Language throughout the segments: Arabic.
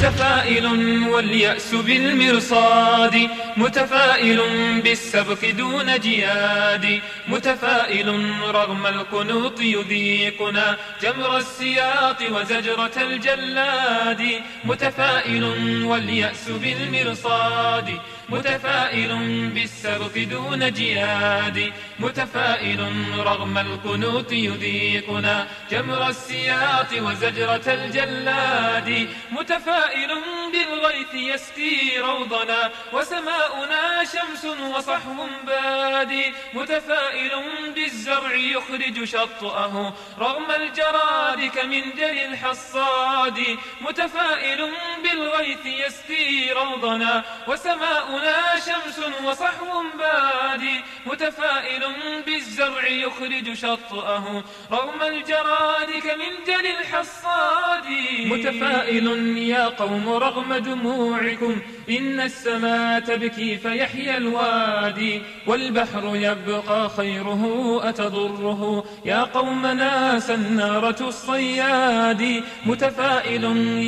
متفائل واليأس بالمرصاد متفائل بالسبق دون جياد متفائل رغم القنوط يذيقنا جمر السياط وزجرة الجلاد متفائل واليأس بالمرصاد متفائل بالسبق دون جياد متفائل رغم القنوط يذيقنا جمر السياط وزجرة الجلاد متفائل بالغيث يسقي روضنا وسماؤنا شمس وصحو بادي متفائل بالزرع يخرج شطأه رغم الجراد كمنجل الحصاد متفائل بالغيث يسقي روضنا وسماؤنا شمس وصحو بادي متفائل بالزرع يخرج شطأه رغم الجراد كمنجل الحصاد متفائل يا قوم رغم دموعكم إن السماء تبكي فيحيى الوادي والبحر يبقى خيره أتضره يا قومنا سنارة الصياد متفائل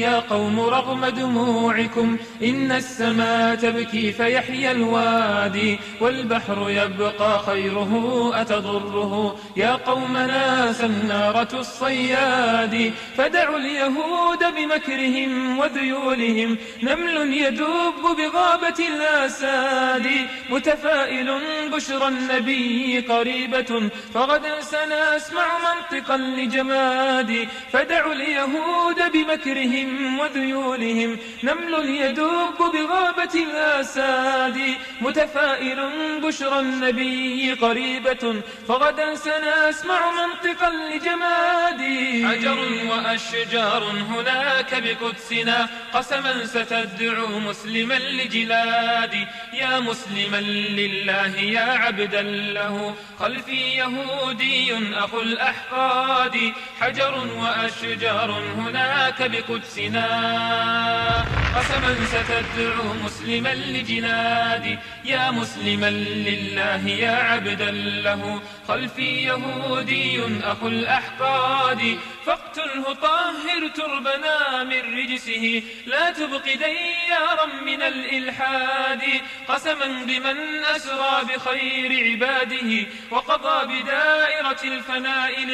يا قوم رغم دموعكم إن السماء تبكي فيحيى الوادي والبحر يبقى خيره أتضره يا قومنا سنارة الصياد فدعوا اليهود بمكرهم وذيولهم نمل يدب بغابة الأساد متفائل بشرى النبي قريبة فغدا سنسمع منطقا لجماد فدعوا اليهود بمكرهم وذيولهم نمل يدب بغابة الأساد متفائل بشرى النبي قريبة فغدا سنسمع منطقا لجماد حجر وأشجار هناك بقدسنا قسما ستدعو مسلما لجلادي. يا مسلما لله يا عبدا له خلفي يهودي أخو الأحقاد حجر وأشجار هناك بقدسنا. قسما ستدعو مسلما لجلادي يا مسلما لله يا عبدا له. خلفي يهودي أخو الأحقاد. فاقتله طهر تربنا من رجسه. لا تبق ديارا من الإلحاد. قسما بمن أسرى بخير عباده. وقضى بدائرة الفناء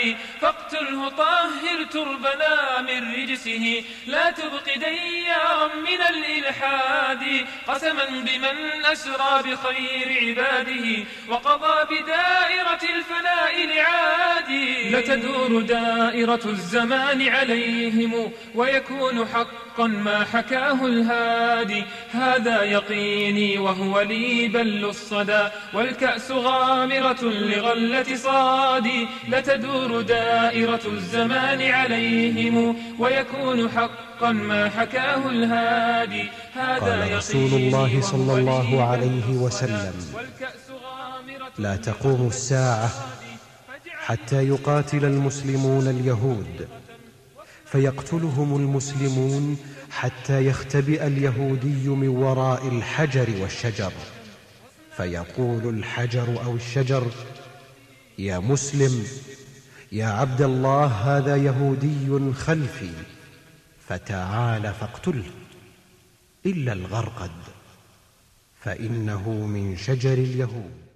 لعادي فاقتله طهر تربنا من رجسه. لا تبق ديارا من الإلحاد قسما بمن أسرى بخير عباده. وقضى بدائرة الفناء لعادي لتدور دائرة الزمان عليهم ويكون حقا ما حكاه الهادي. هذا يقيني وهو لي بل الصدى والكأس غامرة لغلة صادي. لتدور دائرة الزمان عليهم ويكون حقا ما حكاه الهادي. هذا قال رسول الله صلى الله عليه وسلم. لا تقوم الساعة حتى يقاتل المسلمون اليهود. فيقتلهم المسلمون حتى يختبئ اليهودي من وراء الحجر والشجر. فيقول الحجر أو الشجر يا مسلم يا عبد الله هذا يهودي خلفي. فتعال فاقتله إلا الغرقد. فإنه من شجر اليهود.